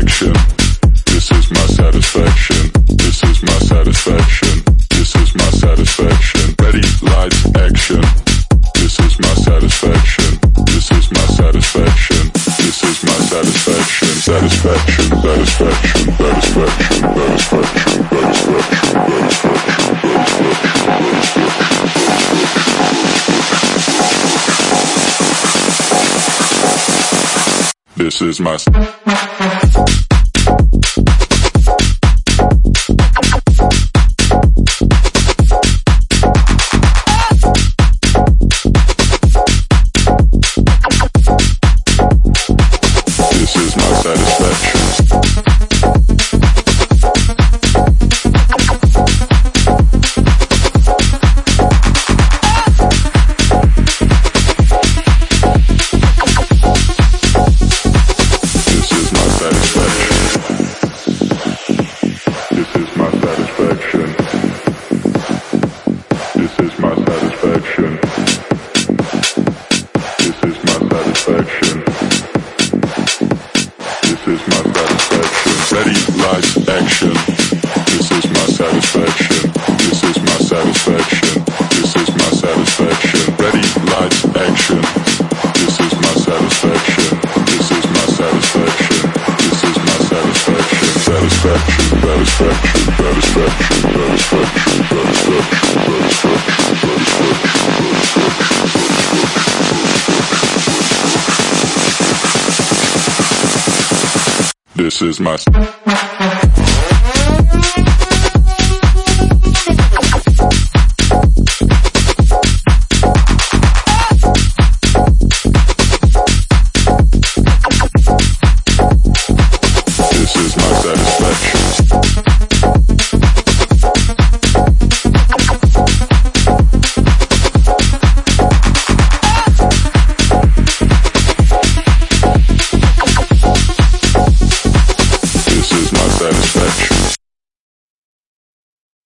action. This is my satisfaction. This is my satisfaction. This is my satisfaction. Ready, lights, action. This is my satisfaction. This is my satisfaction. This is my satisfaction. Satisfaction, satisfaction, satisfaction, satisfaction, satisfaction, satisfaction. This is my you lights, action. This is my satisfaction. This is my satisfaction. This is my satisfaction. Ready, lights, action. This is my satisfaction. This is my satisfaction. This is my satisfaction. Satisfaction, satisfaction. Satisfaction, satisfaction, satisfaction, satisfaction, satisfaction, satisfaction. This is my satisfaction.